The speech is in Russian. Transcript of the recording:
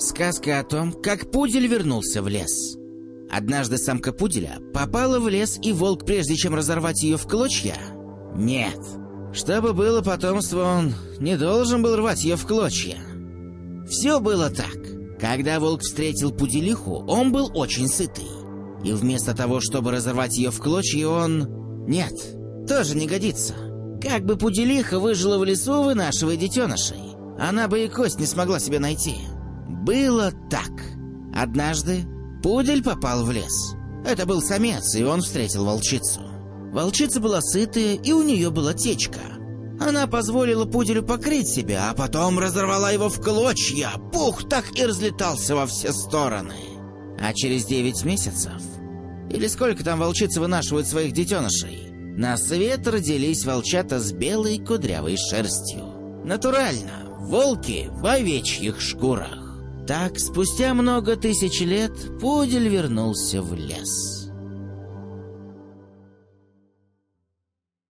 Сказка о том, как пудель вернулся в лес. Однажды самка пуделя попала в лес, и волк, прежде чем разорвать ее в клочья... Нет. Чтобы было потомство, он не должен был рвать ее в клочья. Все было так. Когда волк встретил пуделиху, он был очень сытый. И вместо того, чтобы разорвать ее в клочья, он... Нет, тоже не годится. Как бы пуделиха выжила в лесу, вынашивая детенышей. Она бы и кость не смогла себе найти. Было так. Однажды пудель попал в лес. Это был самец, и он встретил волчицу. Волчица была сытая, и у нее была течка. Она позволила пуделю покрыть себя, а потом разорвала его в клочья. Пух так и разлетался во все стороны. А через девять месяцев, или сколько там волчицы вынашивают своих детенышей, на свет родились волчата с белой кудрявой шерстью. Натурально, волки в овечьих шкурах. Так, спустя много тысяч лет, пудель вернулся в лес.